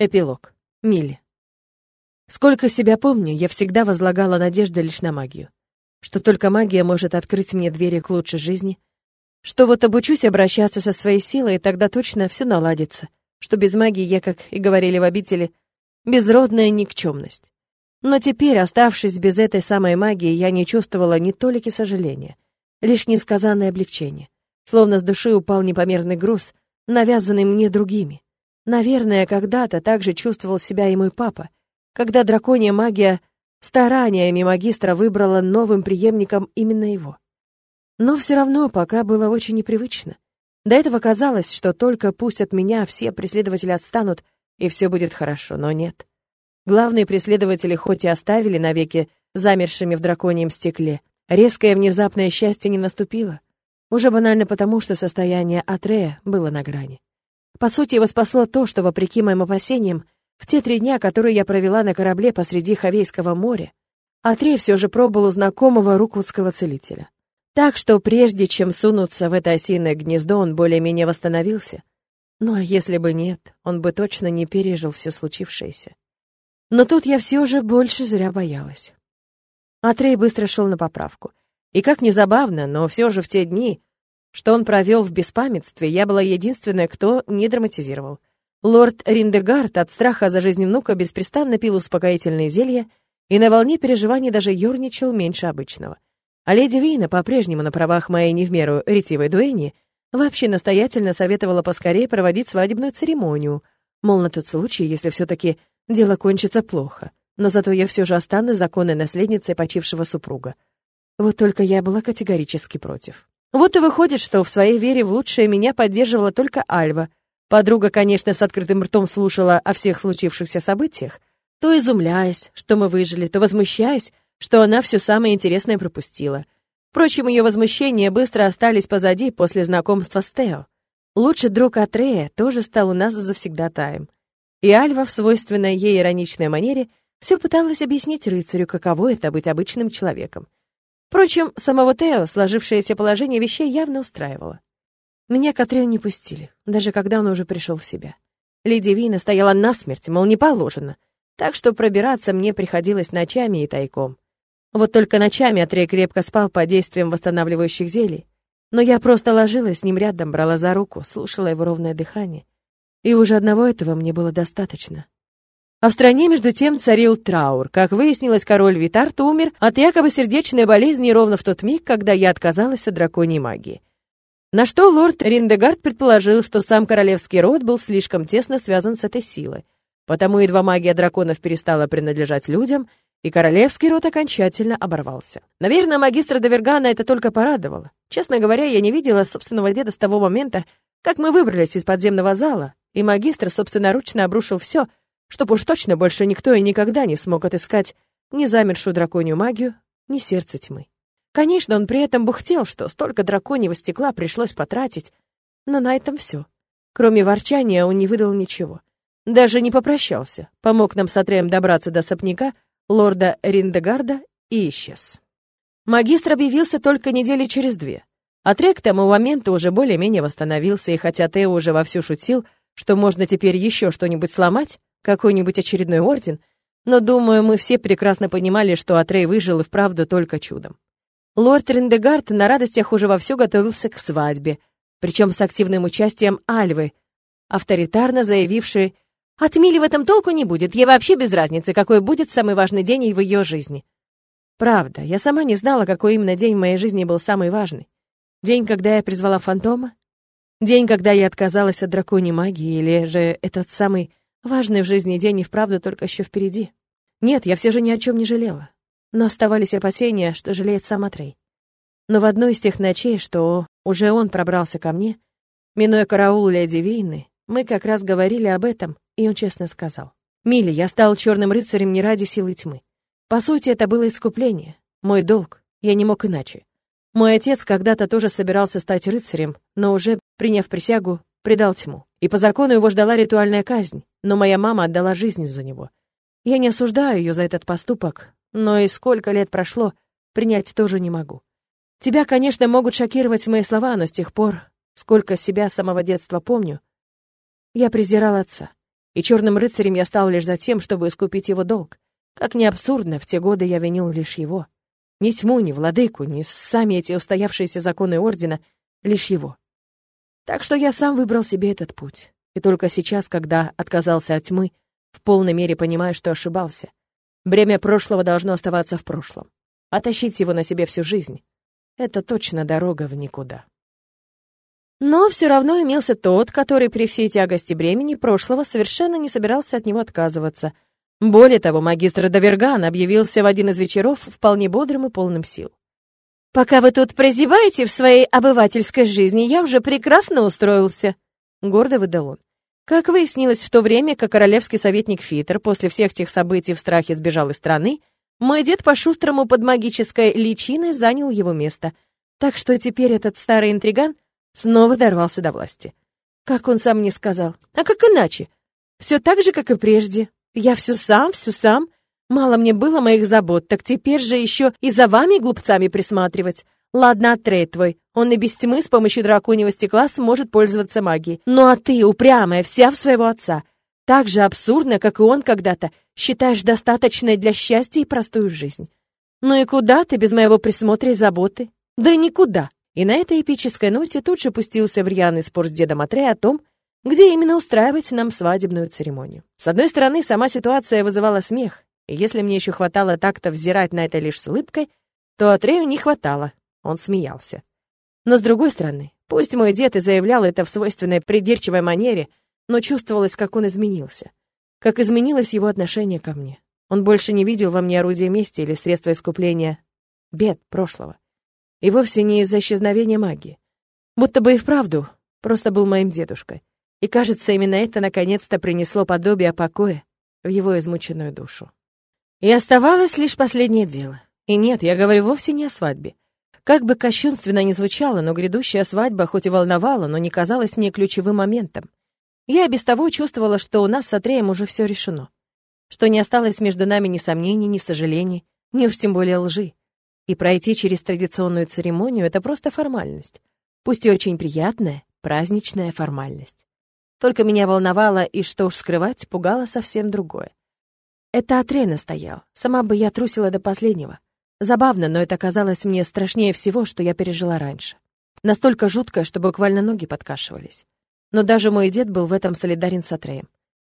Эпилог. Милли. Сколько себя помню, я всегда возлагала надежды лишь на магию. Что только магия может открыть мне двери к лучшей жизни. Что вот обучусь обращаться со своей силой, и тогда точно все наладится. Что без магии я, как и говорили в обители, безродная никчемность. Но теперь, оставшись без этой самой магии, я не чувствовала ни толики сожаления, лишь несказанное облегчение. Словно с души упал непомерный груз, навязанный мне другими. Наверное, когда-то так же чувствовал себя и мой папа, когда драконья магия стараниями магистра выбрала новым преемником именно его. Но все равно пока было очень непривычно. До этого казалось, что только пусть от меня все преследователи отстанут, и все будет хорошо, но нет. Главные преследователи хоть и оставили навеки замершими в драконьем стекле, резкое внезапное счастье не наступило. Уже банально потому, что состояние Атрея было на грани. По сути, его спасло то, что, вопреки моим опасениям, в те три дня, которые я провела на корабле посреди Хавейского моря, Атрей все же пробовал у знакомого рукутского целителя. Так что прежде чем сунуться в это осиное гнездо, он более-менее восстановился. Ну а если бы нет, он бы точно не пережил все случившееся. Но тут я все же больше зря боялась. Атрей быстро шел на поправку. И как ни забавно, но все же в те дни, что он провел в беспамятстве, я была единственная, кто не драматизировал. Лорд Риндегард от страха за жизнь внука беспрестанно пил успокоительные зелья и на волне переживаний даже ерничал меньше обычного. А леди Вейна, по-прежнему на правах моей не в меру ретивой дуэни, вообще настоятельно советовала поскорее проводить свадебную церемонию, мол, на тот случай, если все-таки дело кончится плохо. Но зато я все же останусь законной наследницей почившего супруга. Вот только я была категорически против. Вот и выходит, что в своей вере в лучшее меня поддерживала только Альва. Подруга, конечно, с открытым ртом слушала о всех случившихся событиях, то изумляясь, что мы выжили, то возмущаясь, что она все самое интересное пропустила. Впрочем, ее возмущения быстро остались позади после знакомства с Тео. Лучший друг Атрея тоже стал у нас завсегдатаем. И Альва в свойственной ей ироничной манере все пыталась объяснить рыцарю, каково это быть обычным человеком. Впрочем, самого Тео сложившееся положение вещей явно устраивало. Меня к Атрею не пустили, даже когда он уже пришел в себя. Леди Вина стояла насмерть, мол, не положено, так что пробираться мне приходилось ночами и тайком. Вот только ночами Атрей крепко спал под действием восстанавливающих зелий, но я просто ложилась с ним рядом, брала за руку, слушала его ровное дыхание, и уже одного этого мне было достаточно. А в стране, между тем, царил траур. Как выяснилось, король Витарт умер от якобы сердечной болезни ровно в тот миг, когда я отказалась от драконьей магии. На что лорд Риндегард предположил, что сам королевский род был слишком тесно связан с этой силой. Потому едва магия драконов перестала принадлежать людям, и королевский род окончательно оборвался. Наверное, магистра Давергана это только порадовало. Честно говоря, я не видела собственного деда с того момента, как мы выбрались из подземного зала, и магистр собственноручно обрушил все — чтоб уж точно больше никто и никогда не смог отыскать ни замершую драконью магию, ни сердце тьмы. Конечно, он при этом бухтел, что столько драконьего стекла пришлось потратить, но на этом все. Кроме ворчания он не выдал ничего. Даже не попрощался, помог нам с Атреем добраться до сопняка лорда Риндегарда и исчез. Магистр объявился только недели через две. Атрей к тому моменту уже более-менее восстановился, и хотя Тео уже вовсю шутил, что можно теперь еще что-нибудь сломать, какой-нибудь очередной орден, но, думаю, мы все прекрасно понимали, что Атрей выжил и вправду только чудом. Лорд Риндегард на радостях уже вовсю готовился к свадьбе, причем с активным участием Альвы, авторитарно заявившей «От Мили в этом толку не будет, ей вообще без разницы, какой будет самый важный день в ее жизни». Правда, я сама не знала, какой именно день в моей жизни был самый важный. День, когда я призвала фантома? День, когда я отказалась от драконьей магии, или же этот самый Важный в жизни день и вправду только еще впереди. Нет, я все же ни о чем не жалела. Но оставались опасения, что жалеет сам Атрей. Но в одну из тех ночей, что уже он пробрался ко мне, минуя караул леди Вейны, мы как раз говорили об этом, и он честно сказал. «Милли, я стал черным рыцарем не ради силы тьмы. По сути, это было искупление, мой долг, я не мог иначе. Мой отец когда-то тоже собирался стать рыцарем, но уже, приняв присягу, предал тьму. И по закону его ждала ритуальная казнь, но моя мама отдала жизнь за него. Я не осуждаю ее за этот поступок, но и сколько лет прошло, принять тоже не могу. Тебя, конечно, могут шокировать мои слова, но с тех пор, сколько себя с самого детства помню, я презирал отца. И черным рыцарем я стал лишь за тем, чтобы искупить его долг. Как ни абсурдно, в те годы я винил лишь его. Ни тьму, ни владыку, ни сами эти устоявшиеся законы Ордена, лишь его. Так что я сам выбрал себе этот путь. И только сейчас, когда отказался от тьмы, в полной мере понимаю, что ошибался. Бремя прошлого должно оставаться в прошлом. А тащить его на себе всю жизнь — это точно дорога в никуда. Но все равно имелся тот, который при всей тягости бремени прошлого совершенно не собирался от него отказываться — более того, магистр Даверган объявился в один из вечеров вполне бодрым и полным сил. «Пока вы тут прозябаете в своей обывательской жизни, я уже прекрасно устроился», — гордо выдал он. Как выяснилось в то время, как королевский советник Фитер после всех тех событий в страхе сбежал из страны, мой дед по-шустрому под магической личиной занял его место, так что теперь этот старый интриган снова дорвался до власти. Как он сам мне сказал, а как иначе? Все так же, как и прежде, я все сам, все сам. Мало мне было моих забот, так теперь же еще и за вами, глупцами, присматривать. Ладно, Атрей твой, он и без тьмы с помощью драконьего стекла сможет пользоваться магией. Ну а ты, упрямая, вся в своего отца. Так же абсурдно, как и он когда-то, считаешь достаточной для счастья и простую жизнь. Ну и куда ты без моего присмотра и заботы? Да никуда. И на этой эпической ноте тут же пустился в рьяный спор с дедом Атрей о том, где именно устраивать нам свадебную церемонию. С одной стороны, сама ситуация вызывала смех, и если мне еще хватало так-то взирать на это лишь с улыбкой, то Атрею не хватало, он смеялся. Но с другой стороны, пусть мой дед и заявлял это в свойственной придирчивой манере, но чувствовалось, как он изменился, как изменилось его отношение ко мне. Он больше не видел во мне орудие мести или средства искупления бед прошлого. И вовсе не из-за исчезновения магии. Будто бы и вправду просто был моим дедушкой. И, кажется, именно это наконец-то принесло подобие покоя в его измученную душу. И оставалось лишь последнее дело. И нет, я говорю вовсе не о свадьбе. Как бы кощунственно ни звучало, но грядущая свадьба хоть и волновала, но не казалась мне ключевым моментом. Я без того чувствовала, что у нас с Атреем уже все решено. Что не осталось между нами ни сомнений, ни сожалений, ни уж тем более лжи. И пройти через традиционную церемонию — это просто формальность. Пусть и очень приятная, праздничная формальность. Только меня волновало, и что уж скрывать, пугало совсем другое. Это Атрена стоял. Сама бы я трусила до последнего. Забавно, но это казалось мне страшнее всего, что я пережила раньше. Настолько жутко, что буквально ноги подкашивались. Но даже мой дед был в этом солидарен с Атреем.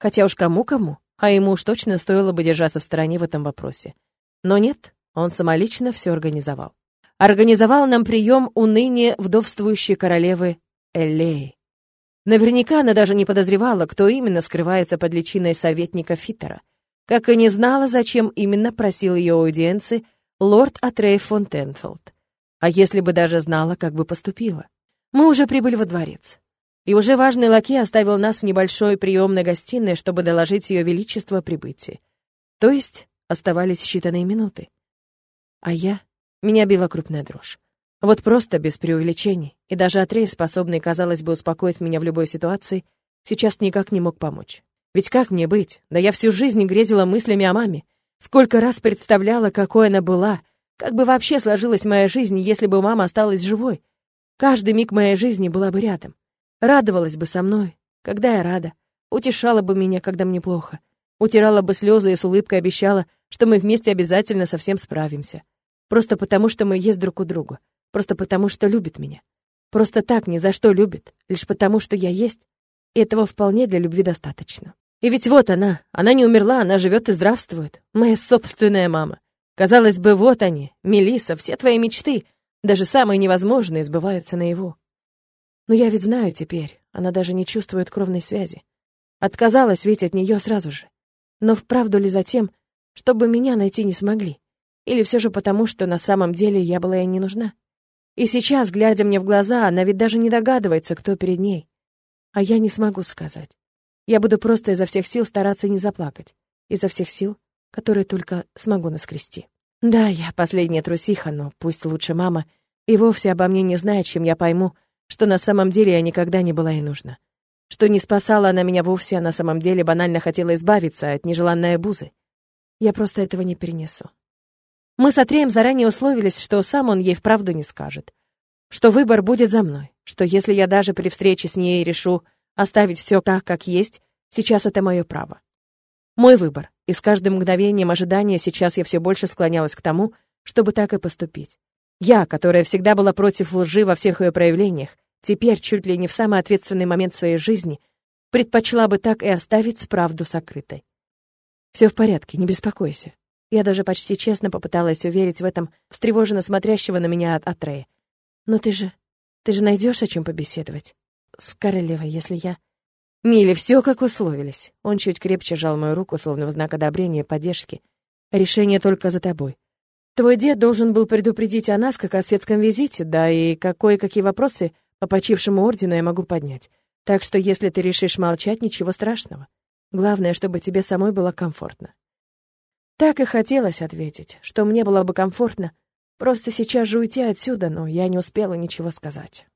Хотя уж кому-кому, а ему уж точно стоило бы держаться в стороне в этом вопросе. Но нет, он самолично все организовал. Организовал нам прием у ныне вдовствующей королевы Эллеи. Наверняка она даже не подозревала, кто именно скрывается под личиной советника Фиттера, как и не знала, зачем именно просил ее аудиенции лорд Атрей Фонтенфелд. А если бы даже знала, как бы поступила. Мы уже прибыли во дворец. И уже важный лакей оставил нас в небольшой приемной гостиной, чтобы доложить ее величество о прибытии. То есть оставались считанные минуты. А я... Меня била крупная дрожь. Вот просто без преувеличений. И даже Атрей, способный, казалось бы, успокоить меня в любой ситуации, сейчас никак не мог помочь. Ведь как мне быть? Да я всю жизнь грезила мыслями о маме. Сколько раз представляла, какой она была, как бы вообще сложилась моя жизнь, если бы мама осталась живой. Каждый миг моей жизни была бы рядом. Радовалась бы со мной, когда я рада. Утешала бы меня, когда мне плохо. Утирала бы слезы и с улыбкой обещала, что мы вместе обязательно со всем справимся. Просто потому, что мы есть друг у друга. Просто потому, что любит меня. Просто так, ни за что любит. Лишь потому, что я есть. И этого вполне для любви достаточно. И ведь вот она. Она не умерла, она живет и здравствует. Моя собственная мама. Казалось бы, вот они, Мелиса, все твои мечты, даже самые невозможные, сбываются наяву. Но я ведь знаю теперь, она даже не чувствует кровной связи. Отказалась ведь от нее сразу же. Но вправду ли за тем, чтобы меня найти не смогли? Или все же потому, что на самом деле я была ей не нужна? И сейчас, глядя мне в глаза, она ведь даже не догадывается, кто перед ней. А я не смогу сказать. Я буду просто изо всех сил стараться не заплакать. Изо всех сил, которые только смогу наскрести. Да, я последняя трусиха, но пусть лучше мама и вовсе обо мне не знает, чем я пойму, что на самом деле я никогда не была ей нужна. Что не спасала она меня вовсе, а на самом деле банально хотела избавиться от нежеланной обузы. Я просто этого не перенесу. Мы с Атреем заранее условились, что сам он ей вправду не скажет. Что выбор будет за мной. Что если я даже при встрече с ней решу оставить все так, как есть, Сейчас это мое право. Мой выбор, и с каждым мгновением ожидания сейчас я все больше склонялась к тому, чтобы так и поступить. Я, которая всегда была против лжи во всех ее проявлениях, теперь, чуть ли не в самый ответственный момент своей жизни, предпочла бы так и оставить правду сокрытой. Все в порядке, не беспокойся. Я даже почти честно попыталась уверить в этом встревоженно смотрящего на меня от Атрея. Но ты же... ты же найдешь о чем побеседовать? С королевой, если я... Милли, все как условились. Он чуть крепче сжал мою руку, словно в знак одобрения и поддержки. Решение только за тобой. Твой дед должен был предупредить о нас, как о светском визите, да и кое-какие вопросы по почившему ордену я могу поднять. Так что если ты решишь молчать, ничего страшного. Главное, чтобы тебе самой было комфортно. Так и хотелось ответить, что мне было бы комфортно, просто сейчас же уйти отсюда, но я не успела ничего сказать.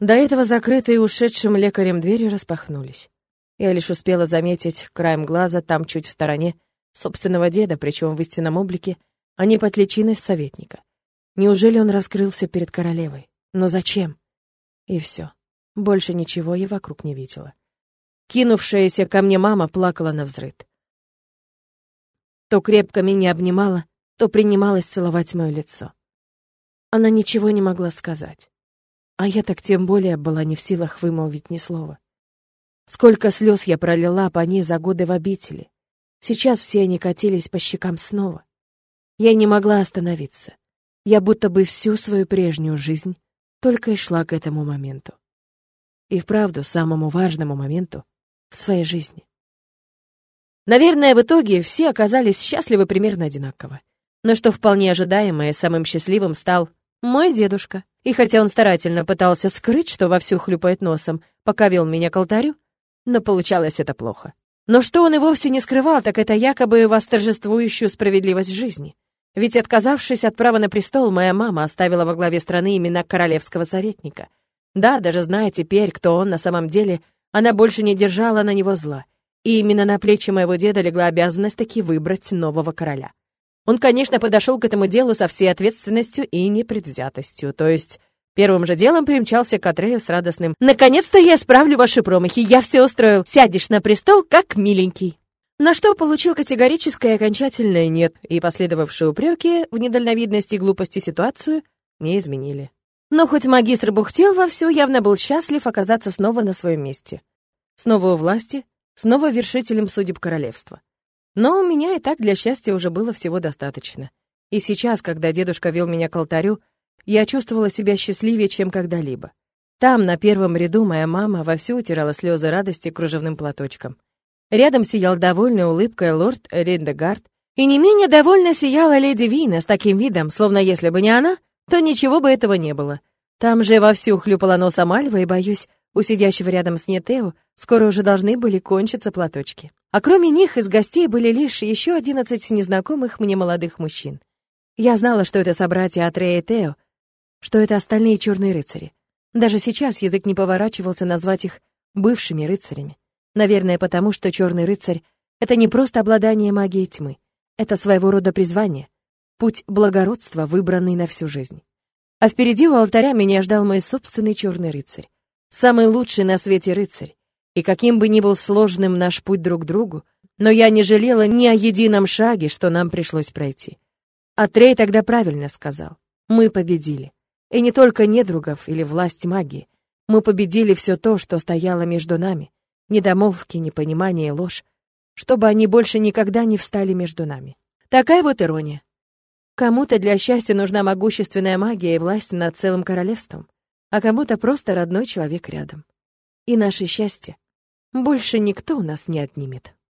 До этого закрытые ушедшим лекарем двери распахнулись. Я лишь успела заметить краем глаза там чуть в стороне собственного деда, причем в истинном облике, а не под личиной советника. Неужели он раскрылся перед королевой? Но зачем? И все. Больше ничего я вокруг не видела. Кинувшаяся ко мне мама плакала на взрыд. То крепко меня обнимала, то принималась целовать мое лицо. Она ничего не могла сказать. А я так тем более была не в силах вымолвить ни слова. Сколько слез я пролила по ней за годы в обители. Сейчас все они катились по щекам снова. Я не могла остановиться. Я будто бы всю свою прежнюю жизнь только и шла к этому моменту. И вправду самому важному моменту в своей жизни. Наверное, в итоге все оказались счастливы примерно одинаково. Но что вполне ожидаемое, самым счастливым стал мой дедушка. И хотя он старательно пытался скрыть, что вовсю хлюпает носом, пока вел меня к алтарю, но получалось это плохо. Но что он и вовсе не скрывал, так это якобы восторжествующую справедливость жизни. Ведь отказавшись от права на престол, моя мама оставила во главе страны именно королевского советника. Да, даже зная теперь, кто он на самом деле, она больше не держала на него зла. И именно на плечи моего деда легла обязанность таки выбрать нового короля. Он, конечно, подошел к этому делу со всей ответственностью и непредвзятостью, то есть первым же делом примчался к Атрею с радостным «Наконец-то я исправлю ваши промахи, я все устроил, сядешь на престол, как миленький». На что получил категорическое окончательное «нет», и последовавшие упреки в недальновидности и глупости ситуацию не изменили. Но хоть магистр бухтел вовсю, явно был счастлив оказаться снова на своем месте. Снова у власти, снова вершителем судеб королевства. Но у меня и так для счастья уже было всего достаточно. И сейчас, когда дедушка вел меня к алтарю, я чувствовала себя счастливее, чем когда-либо. Там, на первом ряду, моя мама вовсю утирала слезы радости кружевным платочком. Рядом сиял довольной улыбкой лорд Риндегард, и не менее довольно сияла леди Вина с таким видом, словно если бы не она, то ничего бы этого не было. Там же вовсю хлюпала носом Альва, и, боюсь, у сидящего рядом с Нетео скоро уже должны были кончиться платочки. А кроме них из гостей были лишь еще одиннадцать незнакомых мне молодых мужчин. Я знала, что это собратья Атрея и Тео, что это остальные черные рыцари. Даже сейчас язык не поворачивался назвать их бывшими рыцарями. Наверное, потому что черный рыцарь — это не просто обладание магией тьмы, это своего рода призвание, путь благородства, выбранный на всю жизнь. А впереди у алтаря меня ждал мой собственный черный рыцарь, самый лучший на свете рыцарь, и каким бы ни был сложным наш путь друг к другу, но я не жалела ни о едином шаге, что нам пришлось пройти. Атрей тогда правильно сказал. Мы победили. И не только недругов или власть магии. Мы победили все то, что стояло между нами. Недомолвки, непонимание и ложь. Чтобы они больше никогда не встали между нами. Такая вот ирония. Кому-то для счастья нужна могущественная магия и власть над целым королевством, а кому-то просто родной человек рядом. И наше счастье больше никто у нас не отнимет.